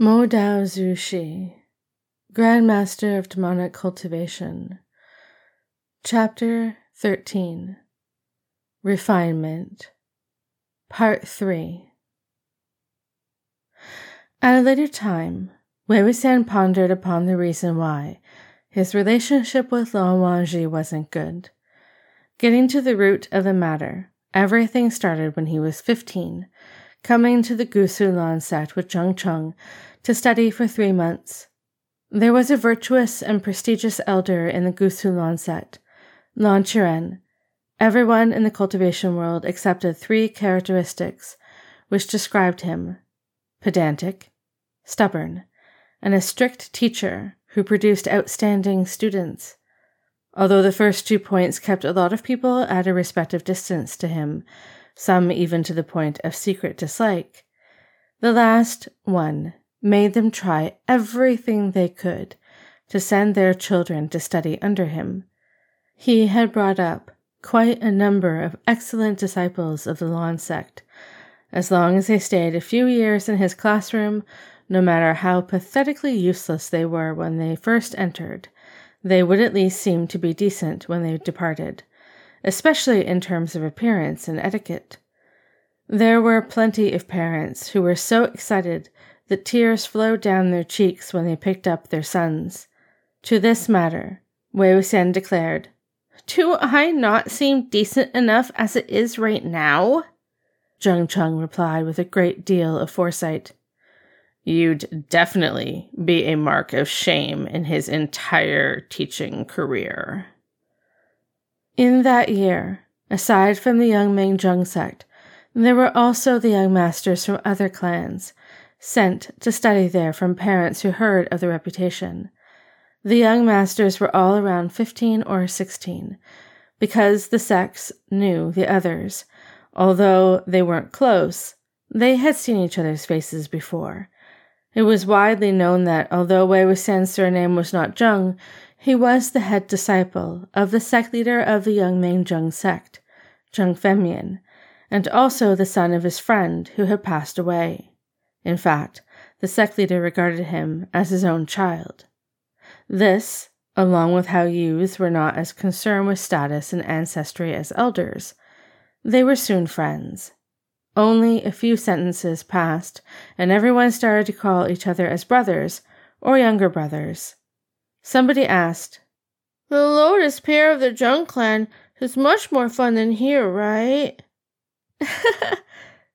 Mo Dao Zhu Shi, Grand Master of Demonic Cultivation. Chapter 13 Refinement. Part 3 At a later time, Wei Wuxian pondered upon the reason why his relationship with Lan Wangji wasn't good. Getting to the root of the matter, everything started when he was 15, coming to the Gusu Lan sect with Jiang Cheng to study for three months. There was a virtuous and prestigious elder in the sect, Lan Qiren. Everyone in the cultivation world accepted three characteristics which described him pedantic, stubborn, and a strict teacher who produced outstanding students. Although the first two points kept a lot of people at a respective distance to him, some even to the point of secret dislike, the last one made them try everything they could to send their children to study under him. He had brought up quite a number of excellent disciples of the Lan sect. As long as they stayed a few years in his classroom, no matter how pathetically useless they were when they first entered, they would at least seem to be decent when they departed, especially in terms of appearance and etiquette. There were plenty of parents who were so excited the tears flowed down their cheeks when they picked up their sons. To this matter, Wei Wuxian declared, Do I not seem decent enough as it is right now? Jiang Cheng replied with a great deal of foresight. You'd definitely be a mark of shame in his entire teaching career. In that year, aside from the Yunmeng Jiang sect, there were also the young masters from other clans, sent to study there from parents who heard of the reputation. The young masters were all around 15 or 16, because the sects knew the others. Although they weren't close, they had seen each other's faces before. It was widely known that although Wei Wuxian's surname was not Jiang, he was the head disciple of the sect leader of the Yunmeng Jiang sect, Jiang Fengmian, and also the son of his friend who had passed away. In fact, the sect leader regarded him as his own child. This, along with how youths were not as concerned with status and ancestry as elders, they were soon friends. Only a few sentences passed, and everyone started to call each other as brothers or younger brothers. Somebody asked, The Lotus Pier of the Jiang clan is much more fun than here, right?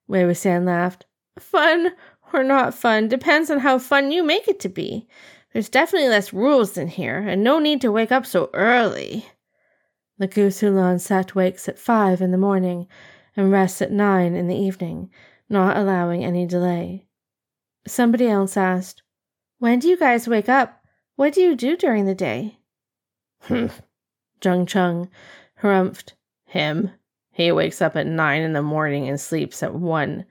Wei Wuxian laughed. Fun or not fun depends on how fun you make it to be. There's definitely less rules than here, and no need to wake up so early. The Gusulan sect wakes at five in the morning and rests at nine in the evening, not allowing any delay. Somebody else asked, When do you guys wake up? What do you do during the day? Humph. Jiang Cheng harumphed. Him. He wakes up at nine in the morning and sleeps at one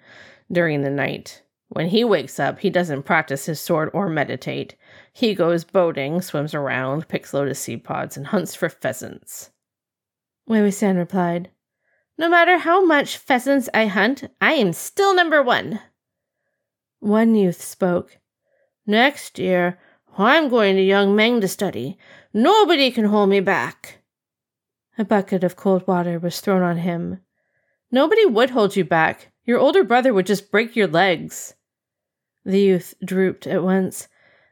during the night. When he wakes up, he doesn't practice his sword or meditate. He goes boating, swims around, picks lotus seed pods, and hunts for pheasants. Wei San replied, No matter how much pheasants I hunt, I am still number one. One youth spoke. Next year, I'm going to Yunmeng to study. Nobody can hold me back. A bucket of cold water was thrown on him. Nobody would hold you back. Your older brother would just break your legs. The youth drooped at once.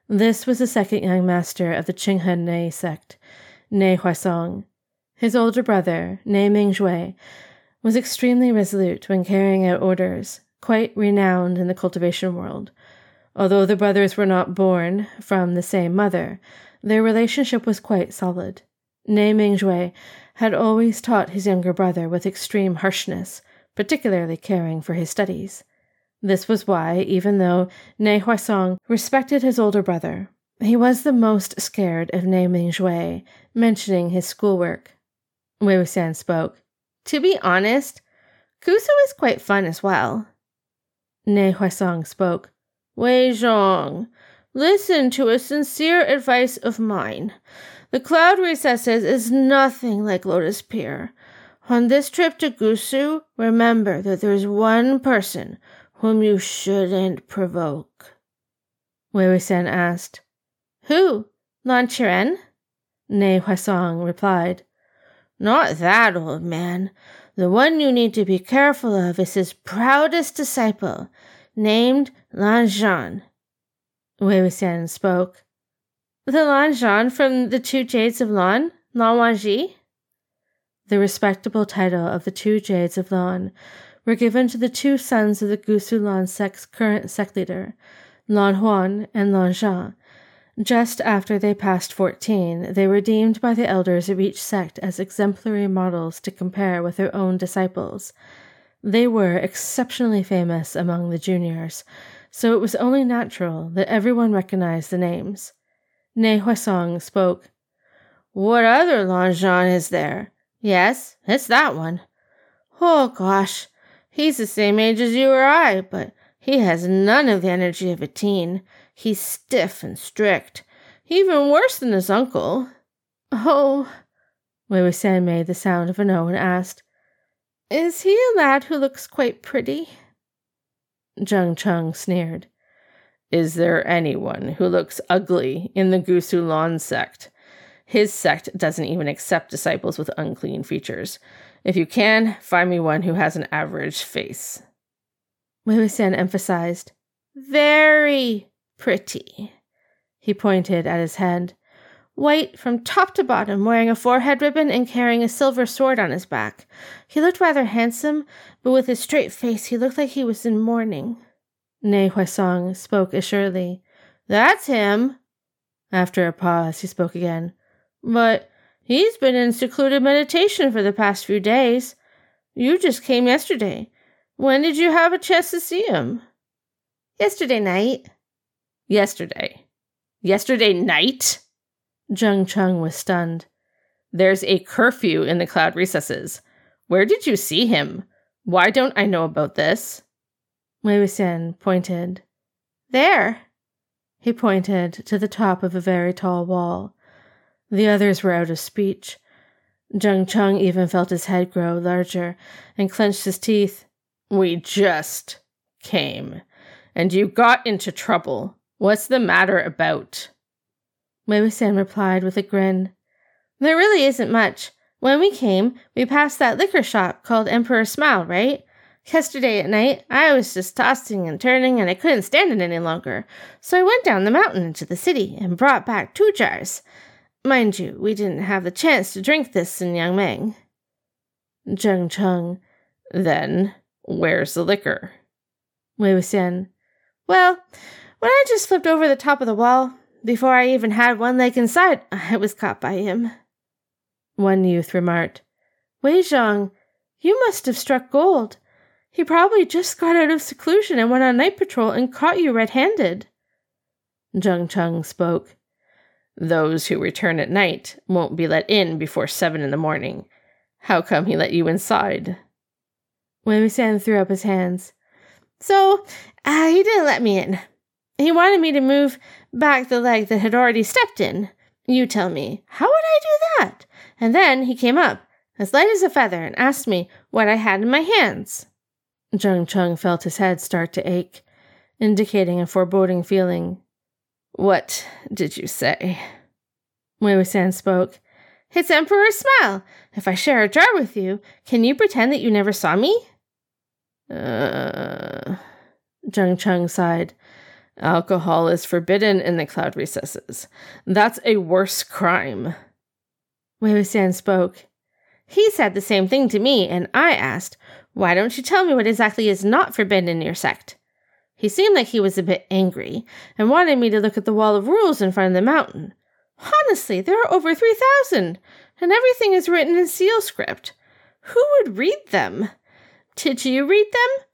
This was the second young master of the Qinghe Nie sect, Nie Huaisang. His older brother, Nie Mingjue, was extremely resolute when carrying out orders, quite renowned in the cultivation world. Although the brothers were not born from the same mother, their relationship was quite solid. Nie Mingjue had always taught his younger brother with extreme harshness, particularly caring for his studies. This was why, even though Nie Huaisang respected his older brother, he was the most scared of Nie Mingjue mentioning his schoolwork. Wei Wuxian spoke. To be honest, Gusu is quite fun as well. Nie Huaisang spoke. Wei Zhong, listen to a sincere advice of mine. The cloud recesses is nothing like Lotus Pier. On this trip to Gusu, remember that there's one person whom you shouldn't provoke. Wei Wuxian asked. Who? Lan Qiren? Nie Huaisang replied. Not that old man. The one you need to be careful of is his proudest disciple, named Lan Zhan. Wei Wuxian spoke. The Lan Zhan from the two jades of Lan, Lan Wangji? The respectable title of the two jades of Lan were given to the two sons of the Gusu Lan sect's current sect leader, Lan Huan and Lan Zhan. Just after they passed 14, they were deemed by the elders of each sect as exemplary models to compare with their own disciples. They were exceptionally famous among the juniors, so it was only natural that everyone recognized the names. Nie Huaisang spoke. What other Lan Zhan is there? Yes, it's that one. Oh gosh, he's the same age as you or I, but he has none of the energy of a teen. He's stiff and strict, even worse than his uncle. Oh, Wei Wuxian made the sound of an O and asked, Is he a lad who looks quite pretty? Jiang Cheng sneered. Is there anyone who looks ugly in the Gusu Lan sect? His sect doesn't even accept disciples with unclean features. If you can, find me one who has an average face. Wei Wuxian emphasized, Very pretty. He pointed at his head. White from top to bottom, wearing a forehead ribbon and carrying a silver sword on his back. He looked rather handsome, but with his straight face he looked like he was in mourning. Nie Huaisang spoke assuredly. That's him. After a pause, he spoke again. But he's been in secluded meditation for the past few days. You just came yesterday. When did you have a chance to see him? Yesterday night. Yesterday. Yesterday night? Jiang Cheng was stunned. There's a curfew in the cloud recesses. Where did you see him? Why don't I know about this? Wei Wuxian pointed. There. He pointed to the top of a very tall wall. The others were out of speech. Jiang Cheng even felt his head grow larger and clenched his teeth. We just came, and you got into trouble. What's the matter about? Wei Wuxian replied with a grin. There really isn't much. When we came, we passed that liquor shop called Emperor Smile, right? Yesterday at night, I was just tossing and turning and I couldn't stand it any longer. So I went down the mountain into the city and brought back two jars. Mind you, we didn't have the chance to drink this in Yunmeng. Jiang Cheng. Then Where's the liquor? Wei Wuxian. Well, when I just flipped over the top of the wall, before I even had one leg inside, I was caught by him. One youth remarked, Wei Zhang, you must have struck gold. He probably just got out of seclusion and went on night patrol and caught you red handed. Jiang Cheng spoke. Those who return at night won't be let in before seven in the morning. How come he let you inside? Wuxian threw up his hands. So, uh, he didn't let me in. He wanted me to move back the leg that had already stepped in. You tell me, how would I do that? And then he came up, as light as a feather, and asked me what I had in my hands. Jiang Cheng felt his head start to ache, indicating a foreboding feeling. What did you say? Wei Wuxian spoke. It's Emperor's smile. If I share a jar with you, can you pretend that you never saw me? Uh, Jiang Cheng sighed. Alcohol is forbidden in the cloud recesses. That's a worse crime. Wei Wuxian spoke. He said the same thing to me, and I asked, Why don't you tell me what exactly is not forbidden in your sect? He seemed like he was a bit angry and wanted me to look at the wall of rules in front of the mountain. Honestly, there are over 3,000, and everything is written in seal script. Who would read them? Did you read them?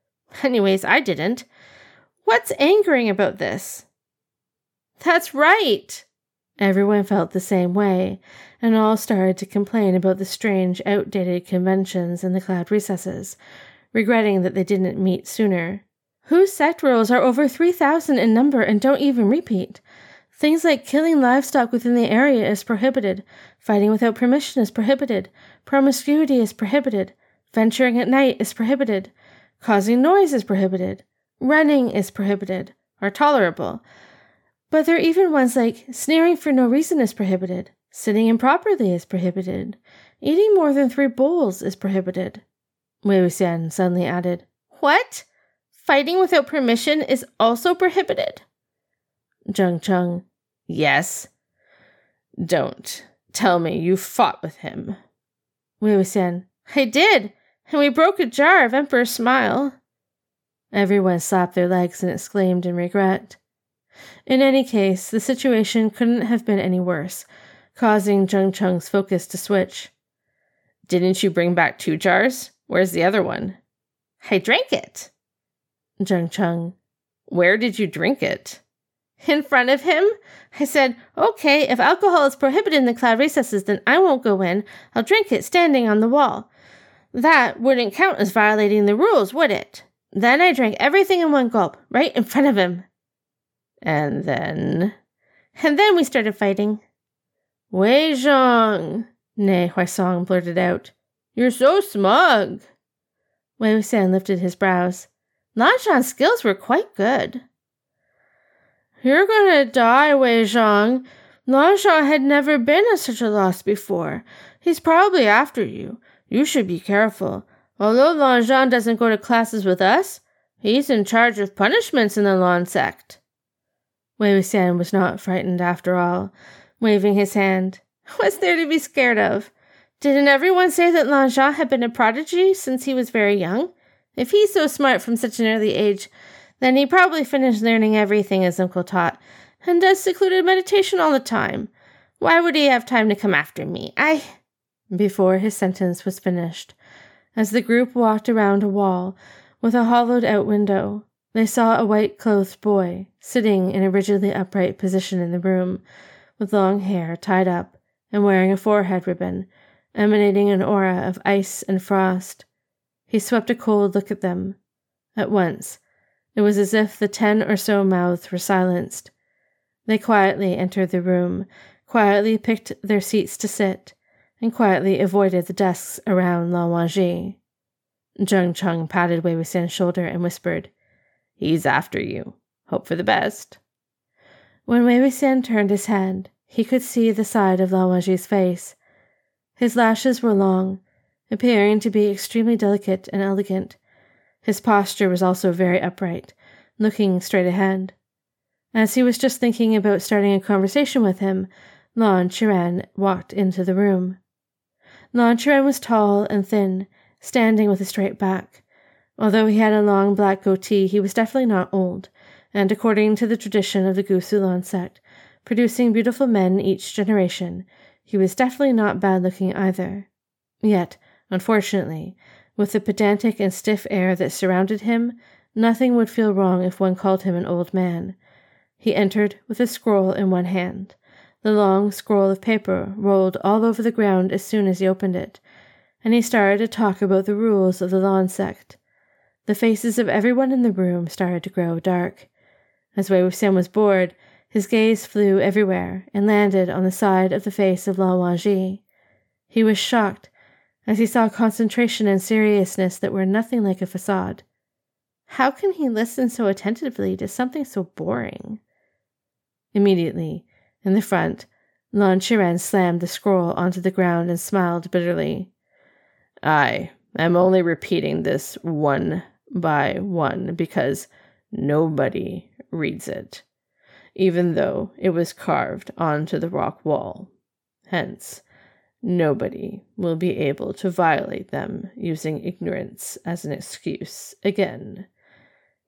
Anyways, I didn't. What's angering about this? That's right. Everyone felt the same way, and all started to complain about the strange, outdated conventions in the cloud recesses, regretting that they didn't meet sooner. Whose sect rules are over 3,000 in number and don't even repeat? Things like killing livestock within the area is prohibited, fighting without permission is prohibited, promiscuity is prohibited, venturing at night is prohibited, causing noise is prohibited, running is prohibited, or tolerable. But there are even ones like sneering for no reason is prohibited, sitting improperly is prohibited, eating more than three bowls is prohibited. Wei Wuxian suddenly added, What? Fighting without permission is also prohibited? Jiang Cheng, Yes. Don't tell me you fought with him. Wei Wuxian, I did, and we broke a jar of Emperor's Smile. Everyone slapped their legs and exclaimed in regret. In any case, the situation couldn't have been any worse, causing Jiang Cheng's focus to switch. Didn't you bring back two jars? Where's the other one? I drank it. Jiang Cheng. Where did you drink it? In front of him? I said, Okay, if alcohol is prohibited in the cloud recesses, then I won't go in. I'll drink it standing on the wall. That wouldn't count as violating the rules, would it? Then I drank everything in one gulp, right in front of him. And then? And then we started fighting. Wei Zhang, Nie Huaisang blurted out. You're so smug. Wei Wuxian lifted his brows. Lan skills were quite good. You're gonna die, Wei Zhang. Lan had never been at such a loss before. He's probably after you. You should be careful. Although Lan doesn't go to classes with us, he's in charge of punishments in the Lan sect. Wei Wuxian was not frightened after all, waving his hand. What's there to be scared of? Didn't everyone say that Lan had been a prodigy since he was very young? If he's so smart from such an early age, then he probably finished learning everything his uncle taught and does secluded meditation all the time. Why would he have time to come after me? I. Before his sentence was finished, as the group walked around a wall with a hollowed out window, they saw a white clothed boy sitting in a rigidly upright position in the room, with long hair tied up and wearing a forehead ribbon, emanating an aura of ice and frost. He swept a cold look at them. At once, it was as if the ten or so mouths were silenced. They quietly entered the room, quietly picked their seats to sit, and quietly avoided the desks around Lan Wangji. Jiang Cheng patted Wei Wuxian's shoulder and whispered, He's after you. Hope for the best. When Wei Wuxian turned his head, he could see the side of Lan Wangji's face. His lashes were long, appearing to be extremely delicate and elegant, his posture was also very upright, looking straight ahead. As he was just thinking about starting a conversation with him, Lan Qiren walked into the room. Lan Qiren was tall and thin, standing with a straight back. Although he had a long black goatee, he was definitely not old, and according to the tradition of the Gusu Lan sect, producing beautiful men each generation, he was definitely not bad looking either. Yet, unfortunately, with the pedantic and stiff air that surrounded him, nothing would feel wrong if one called him an old man. He entered with a scroll in one hand. The long scroll of paper rolled all over the ground as soon as he opened it, and he started to talk about the rules of the Lan sect. The faces of everyone in the room started to grow dark. As Wei Wuxian was bored, his gaze flew everywhere and landed on the side of the face of Lan Wangji. He was shocked as he saw concentration and seriousness that were nothing like a facade. How can he listen so attentively to something so boring? Immediately, in the front, Lan Qiren slammed the scroll onto the ground and smiled bitterly. I am only repeating this one by one because nobody reads it, even though it was carved onto the rock wall. Hence, Nobody will be able to violate them using ignorance as an excuse again.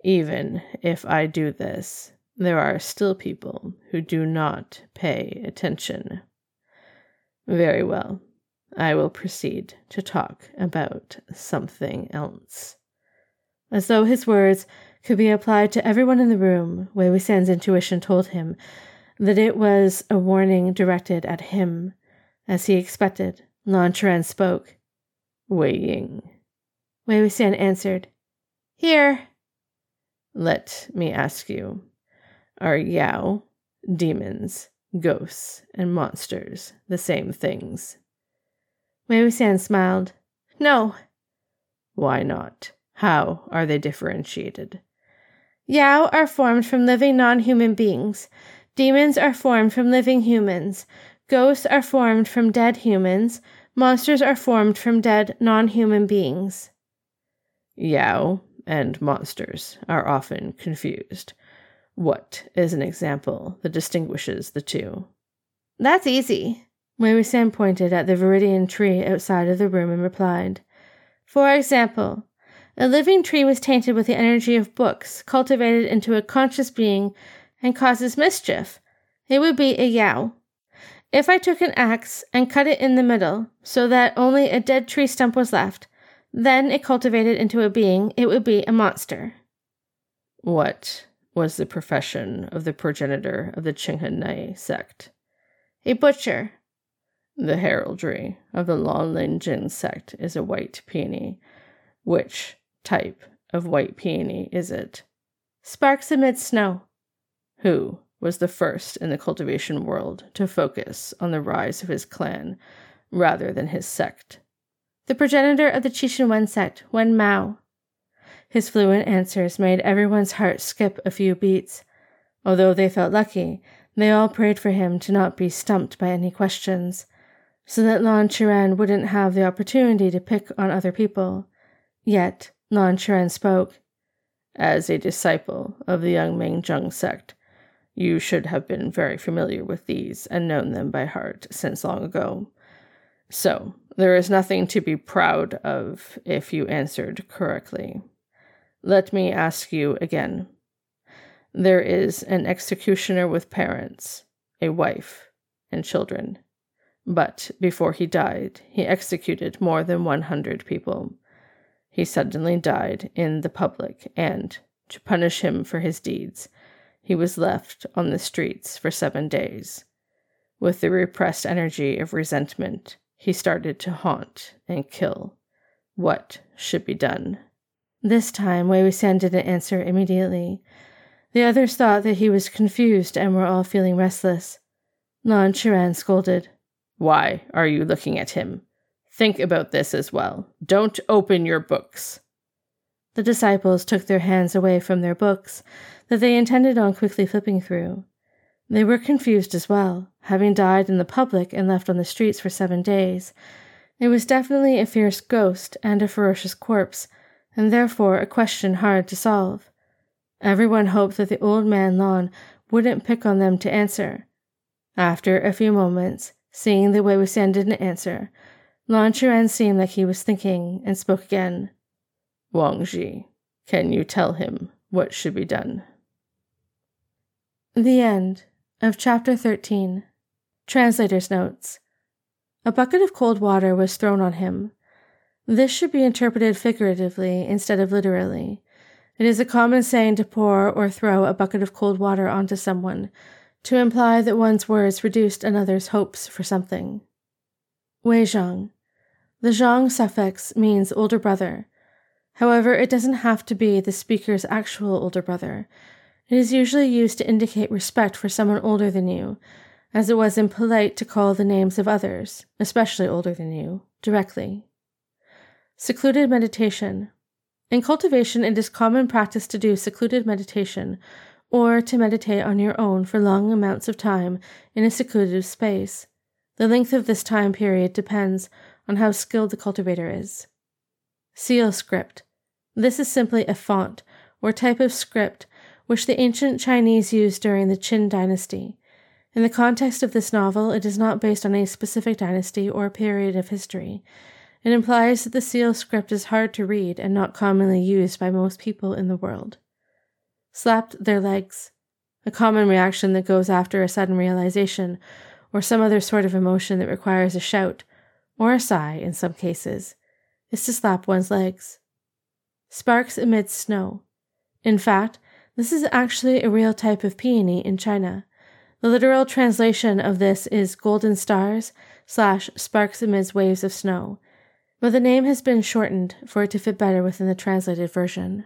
Even if I do this, there are still people who do not pay attention. Very well. I will proceed to talk about something else. As though his words could be applied to everyone in the room, Wei Wuxian's intuition told him that it was a warning directed at him as he expected, Lan Qiren spoke. Wei Ying. Wei Wuxian answered, Here. Let me ask you, are Yao, demons, ghosts, and monsters the same things? Wei Wuxian smiled. No. Why not? How are they differentiated? Yao are formed from living non human beings. Demons are formed from living humans. Ghosts are formed from dead humans. Monsters are formed from dead non human beings. Yao and monsters are often confused. What is an example that distinguishes the two? That's easy. Wei Wuxian pointed at the viridian tree outside of the room and replied. For example, a living tree was tainted with the energy of books, cultivated into a conscious being, and causes mischief. It would be a Yao. If I took an axe and cut it in the middle so that only a dead tree stump was left, then it cultivated into a being, it would be a monster. What was the profession of the progenitor of the Qinghe sect? A butcher. The heraldry of the Lan Jin sect is a white peony. Which type of white peony is it? Sparks amid snow. Who was the first in the cultivation world to focus on the rise of his clan rather than his sect. The progenitor of the Qishan Wen sect, Wen Mao. His fluent answers made everyone's heart skip a few beats. Although they felt lucky, they all prayed for him to not be stumped by any questions, so that Lan Qiren wouldn't have the opportunity to pick on other people. Yet, Lan Qiren spoke. As a disciple of the Yunmeng Jiang sect, you should have been very familiar with these and known them by heart since long ago. So, there is nothing to be proud of if you answered correctly. Let me ask you again. There is an executioner with parents, a wife, and children. But before he died, he executed more than 100 people. He suddenly died in the public, and, to punish him for his deeds, he was left on the streets for seven days. With the repressed energy of resentment, he started to haunt and kill. What should be done? This time, Wei Wuxian didn't answer immediately. The others thought that he was confused and were all feeling restless. Lan Qiren scolded. Why are you looking at him? Think about this as well. Don't open your books. The disciples took their hands away from their books that they intended on quickly flipping through. They were confused as well, having died in the public and left on the streets for seven days. It was definitely a fierce ghost and a ferocious corpse, and therefore a question hard to solve. Everyone hoped that the old man Lan wouldn't pick on them to answer. After a few moments, seeing the Wei Wuxian didn't answer, Lan Qiren seemed like he was thinking and spoke again. Wangji, can you tell him what should be done? The end of chapter 13. Translator's notes. A bucket of cold water was thrown on him. This should be interpreted figuratively instead of literally. It is a common saying to pour or throw a bucket of cold water onto someone, to imply that one's words reduced another's hopes for something. Wei Zhang. The Zhang suffix means older brother. However, it doesn't have to be the speaker's actual older brother. It is usually used to indicate respect for someone older than you, as it was impolite to call the names of others, especially older than you, directly. Secluded meditation. In cultivation, it is common practice to do secluded meditation, or to meditate on your own for long amounts of time in a secluded space. The length of this time period depends on how skilled the cultivator is. Seal script. This is simply a font, or type of script which the ancient Chinese used during the Qin dynasty. In the context of this novel, it is not based on a specific dynasty or period of history. It implies that the seal script is hard to read and not commonly used by most people in the world. Slapped their legs, a common reaction that goes after a sudden realization or some other sort of emotion that requires a shout, or a sigh in some cases, is to slap one's legs. Sparks amid snow. In fact, this is actually a real type of peony in China. The literal translation of this is golden stars slash sparks amidst waves of snow, but the name has been shortened for it to fit better within the translated version.